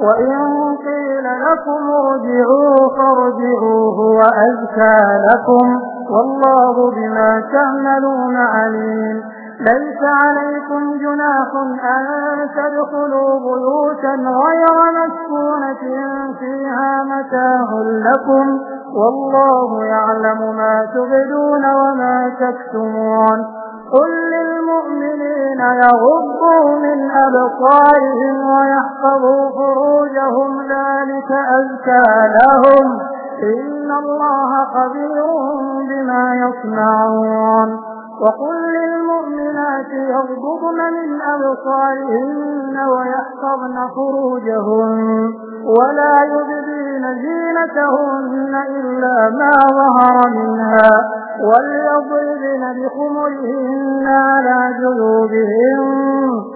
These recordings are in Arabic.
وإن قيل لكم ارجعوا فارجعوا هو أزكى لكم والله بما تعملون عليم. ليس عليكم جناح أن تدخلوا بيوتا غير مسكونة فيها متاع لكم والله يعلم ما تبدون وما تكتمون. قل للمؤمنين يغضوا من أبصارهم ويحفظوا ذلك أزكى لهم إن الله خبير بما يصنعون. وقل للمؤمنات يغضبن من أبصارهن ويحفظن فروجهن ولا يبدين زينتهن إلا ما ظهر منها وليضربن بخمرهن على جنوبهن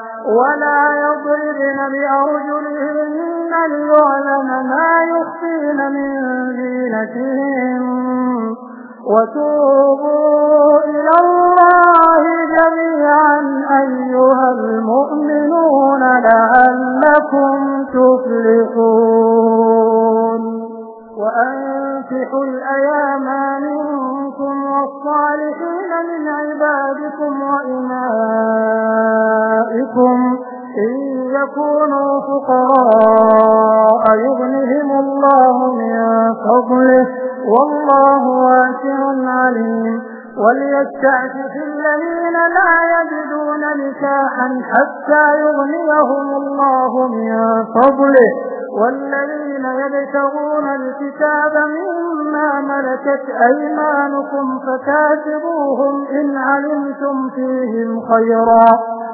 ولا يضربن بأرجلهن ليعلم ما يخفين من زينتهم وتوبوا إلى الله جميعا أيها المؤمنون لعلكم تفلحون. وأنفحوا الأيام منكم والصالحين من عبادكم وإمائكم إن يكونوا فقراء يغنهم الله من فضله والله واسع عليم وليستعفف الذين لا يجدون نكاحا حتى يغنيهم الله من فضله والذين يبتغون الكتاب مما ملكت أيمانكم فكاتبوهم إن علمتم فيهم خيرا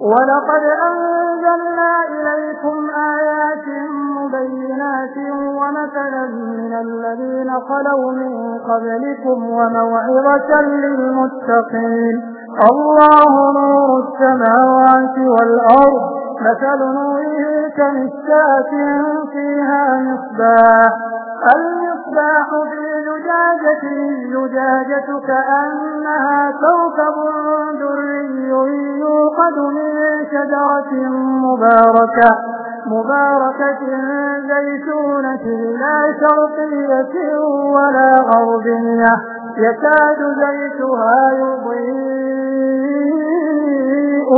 ولقد أنزلنا إليكم آيات مبينات ومثلا من الذين خلوا من قبلكم وموعظة للمتقين. الله نور السماوات والأرض مثل نوره كمسكات فيها مصباح. المصباح في زجاجة الزجاجة كأنها كوكب دري يوقد من شجرة مباركة مباركة زيتونة لا شرقية ولا غربية يكاد زيتها يضيء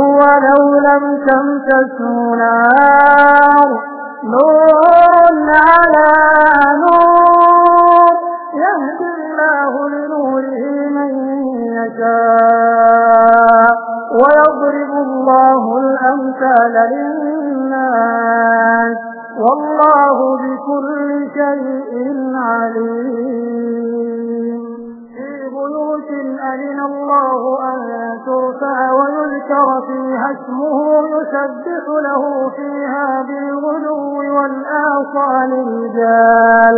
ولو لم تمسسه نار. نور على نور يشاء ويضرب الله الأمثال للناس والله بكل شيء عليم. في بيوت أذن الله أن ترفع ويذكر فيها اسمه يسبح له فيها بالغدو والآصال رجال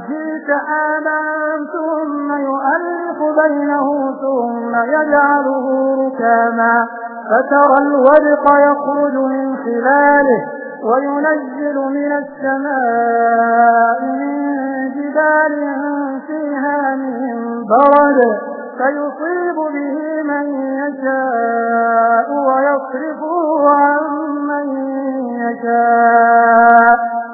سحابا ثم يؤلف بينه ثم يجعله ركاما فترى الورق يخرج من خلاله وينزل من السماء من جبال فيها من برد فيصيب به من يشاء ويصرفه عن من يشاء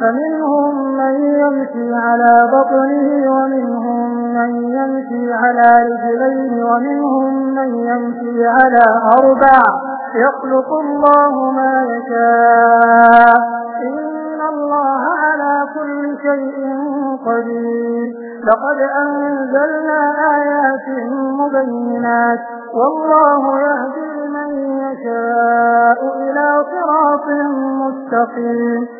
فمنهم من يمشي على بطنه ومنهم من يمشي على رجلين ومنهم من يمشي على أربع. يخلق الله ما يشاء. إن الله على كل شيء قدير. لقد أنزلنا آيات مبينات. والله يهدي من يشاء إلى صراط مستقيم.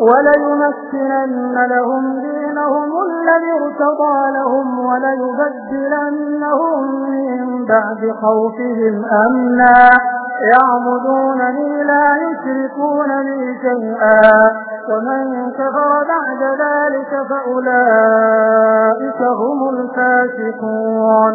وليمكنن لهم دينهم الذي ارتضى لهم وليبدلنهم من بعد خوفهم أمنا. يعبدونني لا يشركون بي شيئا. ومن كفر بعد ذلك فأولئك هم الفاسقون.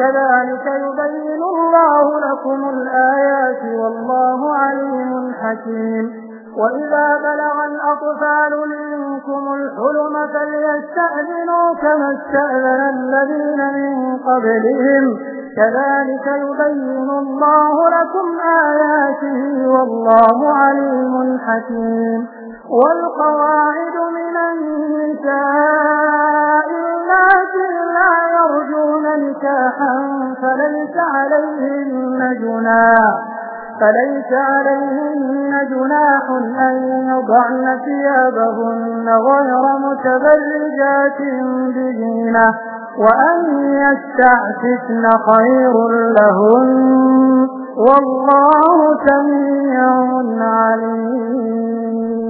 كذلك يبين الله لكم الآيات والله عليم حكيم. وإذا بلغ الأطفال منكم الحلم فليستأذنوا كما استأذن الذين من قبلهم. كذلك يبين الله لكم آياته والله عليم حكيم. والقواعد من النساء يرجون نكاحا فليس عليهن جناح فليس عليهن جناح أن يضعن ثيابهن غير متبرجات بزينة وأن يستعففن خير لهن. والله سميع عليم.